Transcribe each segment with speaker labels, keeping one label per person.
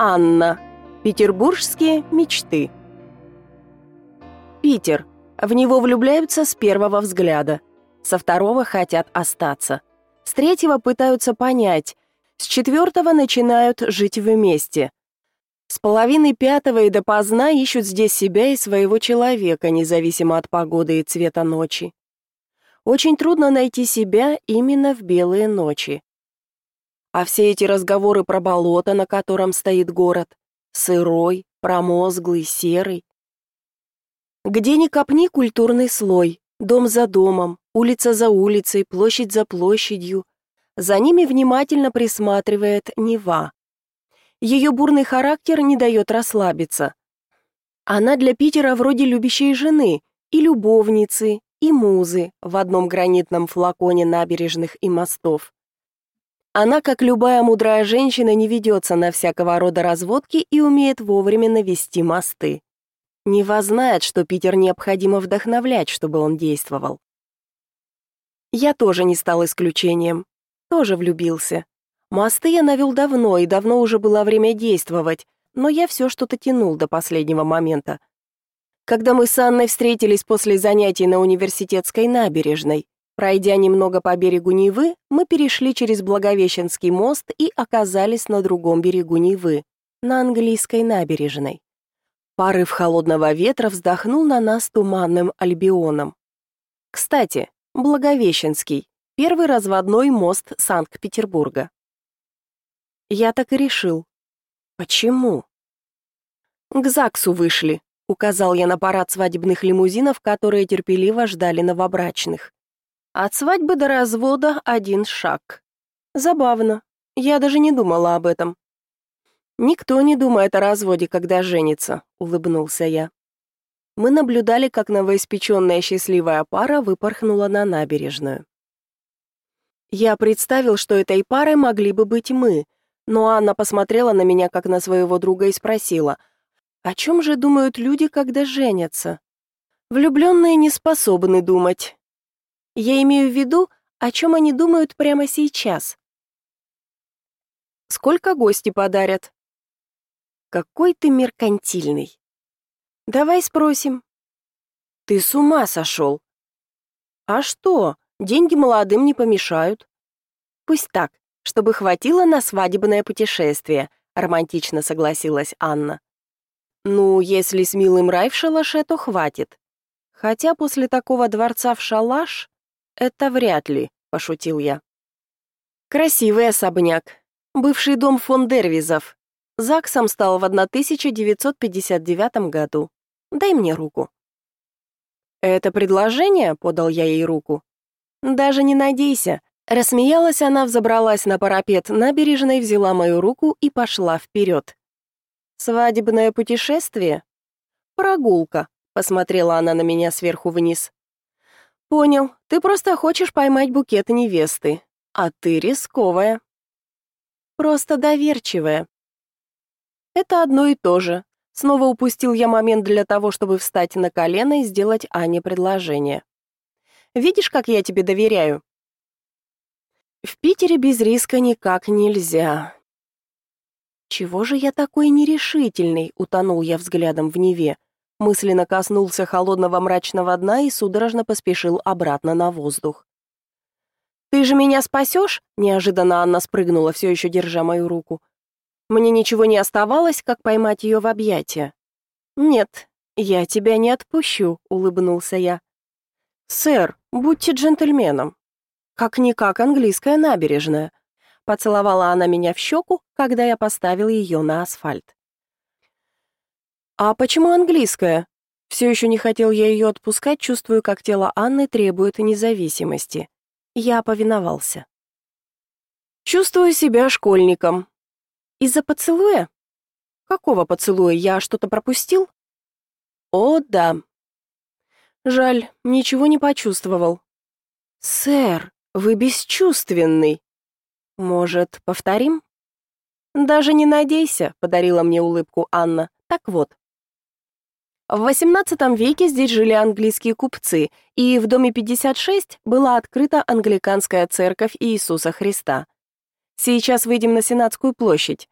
Speaker 1: Анна. Петербургские мечты. Питер. В него влюбляются с первого взгляда. Со второго хотят остаться. С третьего пытаются понять. С четвертого начинают жить вместе. С половины пятого и допоздна ищут здесь себя и своего человека, независимо от погоды и цвета ночи. Очень трудно найти себя именно в белые ночи. А все эти разговоры про болото, на котором стоит город, сырой, промозглый, серый. Где ни копни культурный слой, дом за домом, улица за улицей, площадь за площадью. За ними внимательно присматривает Нева. Ее бурный характер не дает расслабиться. Она для Питера вроде любящей жены, и любовницы, и музы в одном гранитном флаконе набережных и мостов. Она, как любая мудрая женщина, не ведется на всякого рода разводки и умеет вовремя навести мосты. Нева знает, что Питер необходимо вдохновлять, чтобы он действовал. Я тоже не стал исключением. Тоже влюбился. Мосты я навел давно, и давно уже было время действовать, но я все что-то тянул до последнего момента. Когда мы с Анной встретились после занятий на университетской набережной, Пройдя немного по берегу Невы, мы перешли через Благовещенский мост и оказались на другом берегу Невы, на английской набережной. Порыв холодного ветра вздохнул на нас туманным альбионом. Кстати, Благовещенский — первый разводной мост Санкт-Петербурга. Я так и решил. Почему? К ЗАГСу вышли, указал я на парад свадебных лимузинов, которые терпеливо ждали новобрачных. От свадьбы до развода один шаг. Забавно. Я даже не думала об этом. Никто не думает о разводе, когда женится, улыбнулся я. Мы наблюдали, как новоиспеченная счастливая пара выпорхнула на набережную. Я представил, что этой парой могли бы быть мы, но Анна посмотрела на меня как на своего друга и спросила: "О чем же думают люди, когда женятся?" Влюбленные не способны думать. Я имею в виду, о чем они думают прямо сейчас. Сколько гости подарят? Какой ты меркантильный. Давай спросим. Ты с ума сошел. А что? Деньги молодым не помешают. Пусть так, чтобы хватило на свадебное путешествие, романтично согласилась Анна. Ну, если с милым рай в шалаше, то хватит. Хотя после такого дворца в шалаш «Это вряд ли», — пошутил я. «Красивый особняк. Бывший дом фон Дервизов. ЗАГСом стал в 1959 году. Дай мне руку». «Это предложение?» — подал я ей руку. «Даже не надейся». Рассмеялась она, взобралась на парапет набережной, взяла мою руку и пошла вперед. «Свадебное путешествие?» «Прогулка», — посмотрела она на меня сверху вниз. Понял. Ты просто хочешь поймать букет невесты, а ты рисковая. Просто доверчивая. Это одно и то же. Снова упустил я момент для того, чтобы встать на колено и сделать Ане предложение. Видишь, как я тебе доверяю? В Питере без риска никак нельзя. Чего же я такой нерешительный, утонул я взглядом в Неве мысленно коснулся холодного мрачного дна и судорожно поспешил обратно на воздух. «Ты же меня спасешь?» — неожиданно Анна спрыгнула, все еще держа мою руку. Мне ничего не оставалось, как поймать ее в объятия. «Нет, я тебя не отпущу», — улыбнулся я. «Сэр, будьте джентльменом. Как-никак английская набережная». Поцеловала она меня в щеку, когда я поставил ее на асфальт. «А почему английская?» Все еще не хотел я ее отпускать, чувствую, как тело Анны требует независимости. Я повиновался. Чувствую себя школьником. Из-за поцелуя? Какого поцелуя? Я что-то пропустил? О, да. Жаль, ничего не почувствовал. Сэр, вы бесчувственный. Может, повторим? Даже не надейся, подарила мне улыбку Анна. Так вот, в XVIII веке здесь жили английские купцы, и в доме 56 была открыта англиканская церковь Иисуса Христа. Сейчас выйдем на Сенатскую площадь.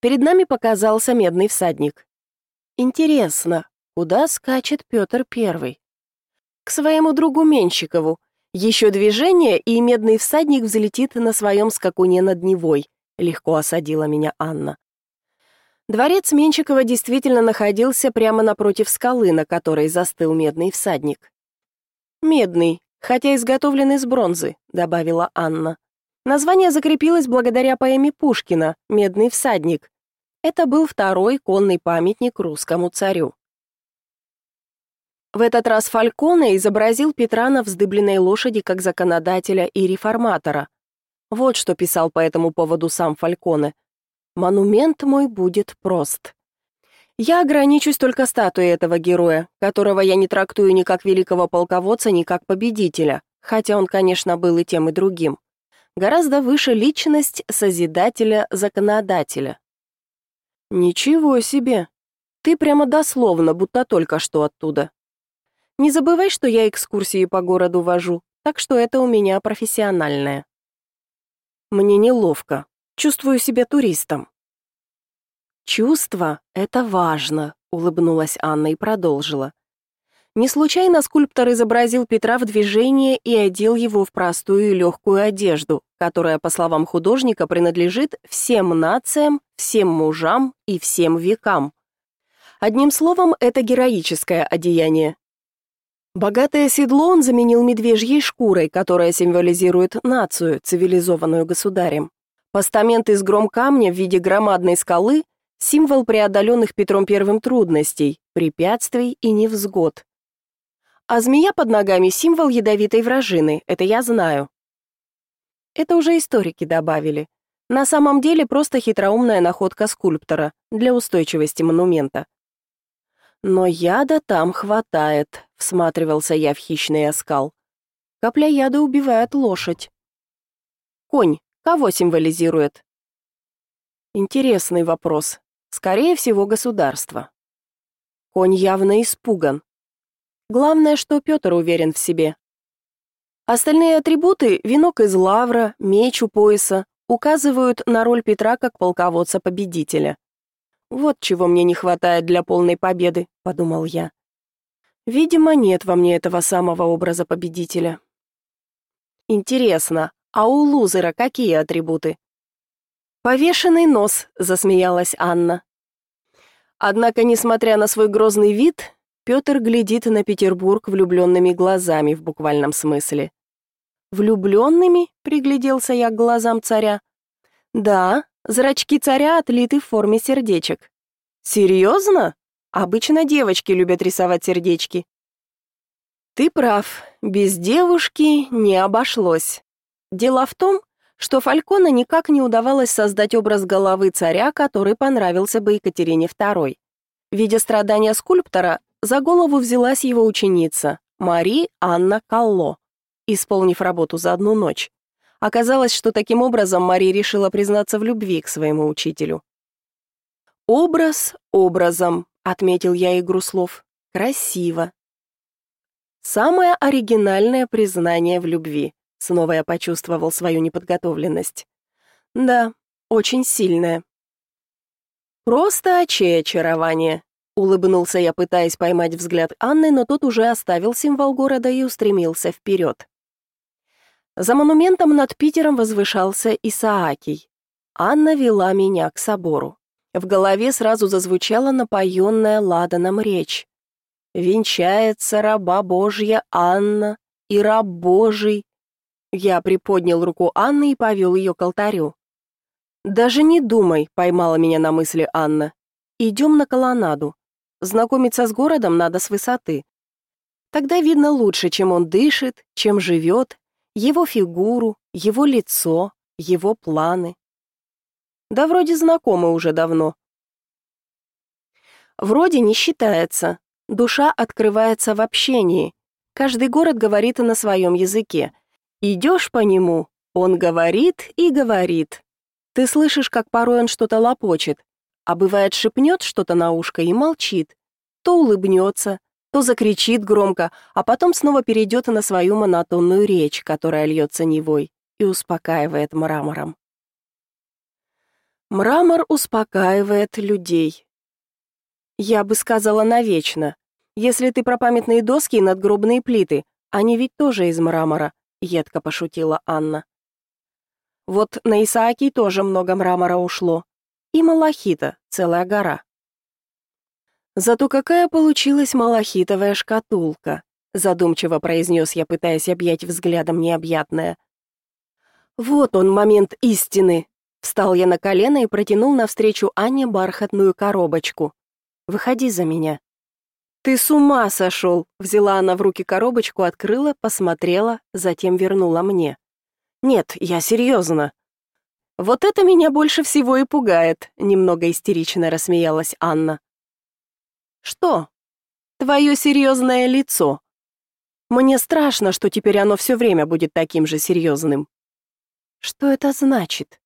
Speaker 1: Перед нами показался медный всадник. Интересно, куда скачет Петр Первый? К своему другу Менщикову. Еще движение, и медный всадник взлетит на своем скакуне над Невой. Легко осадила меня Анна. Дворец Менщикова действительно находился прямо напротив скалы, на которой застыл медный всадник. Медный, хотя изготовлен из бронзы, добавила Анна. Название закрепилось благодаря поэме Пушкина Медный всадник, это был второй конный памятник русскому царю. В этот раз Фальконе изобразил Петра на вздыбленной лошади как законодателя и реформатора. Вот что писал по этому поводу сам Фальконе. «Монумент мой будет прост. Я ограничусь только статуей этого героя, которого я не трактую ни как великого полководца, ни как победителя, хотя он, конечно, был и тем, и другим. Гораздо выше личность Созидателя-Законодателя. Ничего себе. Ты прямо дословно, будто только что оттуда. Не забывай, что я экскурсии по городу вожу, так что это у меня профессиональное. Мне неловко. Чувствую себя туристом. Чувство это важно, улыбнулась Анна и продолжила. Не случайно скульптор изобразил Петра в движении и одел его в простую и легкую одежду, которая, по словам художника, принадлежит всем нациям, всем мужам и всем векам. Одним словом, это героическое одеяние. Богатое седло он заменил медвежьей шкурой, которая символизирует нацию, цивилизованную государем. Постамент из гром камня в виде громадной скалы – символ преодоленных Петром I трудностей, препятствий и невзгод. А змея под ногами — символ ядовитой вражины, это я знаю. Это уже историки добавили. На самом деле просто хитроумная находка скульптора для устойчивости монумента. Но яда там хватает, всматривался я в хищный оскал. Капля яда убивает лошадь. Конь кого символизирует? Интересный вопрос. Скорее всего, государство. Конь явно испуган. Главное, что Петр уверен в себе. Остальные атрибуты — венок из лавра, меч у пояса — указывают на роль Петра как полководца-победителя. «Вот чего мне не хватает для полной победы», — подумал я. «Видимо, нет во мне этого самого образа победителя». «Интересно, а у лузера какие атрибуты?» «Повешенный нос», — засмеялась Анна. Однако, несмотря на свой грозный вид, Петр глядит на Петербург влюбленными глазами в буквальном смысле. «Влюбленными?» — пригляделся я к глазам царя. «Да, зрачки царя отлиты в форме сердечек». «Серьезно? Обычно девочки любят рисовать сердечки». «Ты прав, без девушки не обошлось. Дело в том, что Фалькона никак не удавалось создать образ головы царя, который понравился бы Екатерине II. Видя страдания скульптора, за голову взялась его ученица, Мари Анна Калло, исполнив работу за одну ночь. Оказалось, что таким образом Мари решила признаться в любви к своему учителю. «Образ образом», — отметил я игру слов. «Красиво». Самое оригинальное признание в любви. Снова я почувствовал свою неподготовленность. Да, очень сильное. Просто очей очарование. Улыбнулся я, пытаясь поймать взгляд Анны, но тот уже оставил символ города и устремился вперед. За монументом над Питером возвышался Исаакий. Анна вела меня к собору. В голове сразу зазвучала напоенная ладаном речь. «Венчается раба Божья Анна и раб Божий». Я приподнял руку Анны и повел ее к алтарю. «Даже не думай», — поймала меня на мысли Анна. «Идем на колоннаду. Знакомиться с городом надо с высоты. Тогда видно лучше, чем он дышит, чем живет, его фигуру, его лицо, его планы. Да вроде знакомы уже давно. Вроде не считается. Душа открывается в общении. Каждый город говорит на своем языке. Идешь по нему, он говорит и говорит. Ты слышишь, как порой он что-то лопочет, а бывает шепнет что-то на ушко и молчит, то улыбнется, то закричит громко, а потом снова перейдет на свою монотонную речь, которая льется невой и успокаивает мрамором. Мрамор успокаивает людей. Я бы сказала навечно. Если ты про памятные доски и надгробные плиты, они ведь тоже из мрамора, едко пошутила Анна. Вот на Исааки тоже много мрамора ушло. И малахита, целая гора. Зато какая получилась малахитовая шкатулка, задумчиво произнес я, пытаясь объять взглядом необъятное. Вот он момент истины. Встал я на колено и протянул навстречу Анне бархатную коробочку. Выходи за меня. Ты с ума сошел!» Взяла она в руки коробочку, открыла, посмотрела, затем вернула мне. Нет, я серьезно. Вот это меня больше всего и пугает, немного истерично рассмеялась Анна. Что? Твое серьезное лицо. Мне страшно, что теперь оно все время будет таким же серьезным. Что это значит?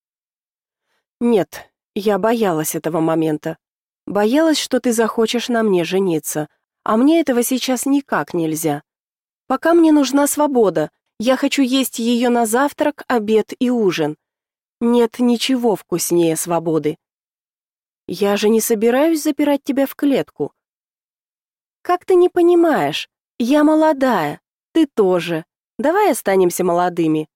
Speaker 1: Нет, я боялась этого момента. Боялась, что ты захочешь на мне жениться, а мне этого сейчас никак нельзя. Пока мне нужна свобода, я хочу есть ее на завтрак, обед и ужин. Нет ничего вкуснее свободы. Я же не собираюсь запирать тебя в клетку. Как ты не понимаешь? Я молодая, ты тоже. Давай останемся молодыми.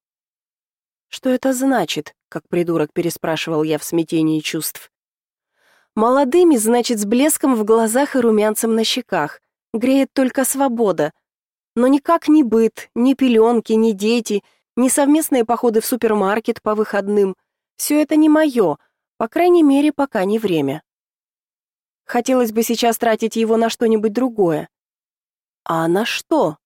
Speaker 1: Что это значит? Как придурок переспрашивал я в смятении чувств. Молодыми значит с блеском в глазах и румянцем на щеках. Греет только свобода, но никак ни быт, ни пеленки, ни дети, ни совместные походы в супермаркет по выходным. Все это не мое, по крайней мере, пока не время. Хотелось бы сейчас тратить его на что-нибудь другое. А на что?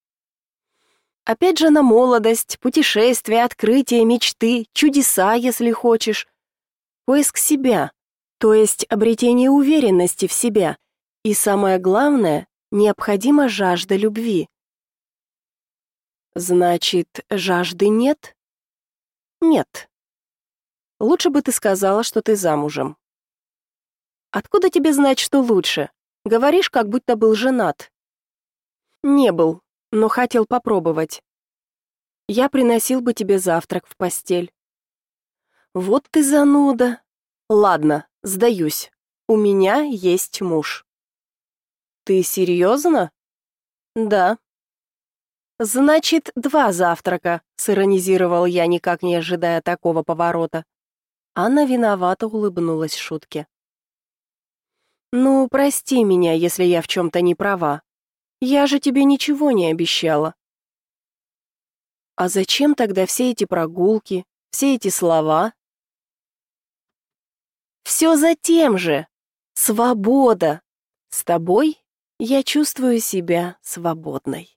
Speaker 1: Опять же на молодость, путешествия, открытия, мечты, чудеса, если хочешь. Поиск себя, то есть обретение уверенности в себя. И самое главное, необходима жажда любви. Значит, жажды нет? Нет. Лучше бы ты сказала, что ты замужем. Откуда тебе знать, что лучше? Говоришь, как будто был женат. Не был, но хотел попробовать. Я приносил бы тебе завтрак в постель. Вот ты зануда. Ладно, сдаюсь. У меня есть муж. Ты серьезно? Да. «Значит, два завтрака», — сиронизировал я, никак не ожидая такого поворота. Анна виновато улыбнулась шутке. «Ну, прости меня, если я в чем-то не права. Я же тебе ничего не обещала». «А зачем тогда все эти прогулки, все эти слова?» «Все за тем же. Свобода. С тобой я чувствую себя свободной».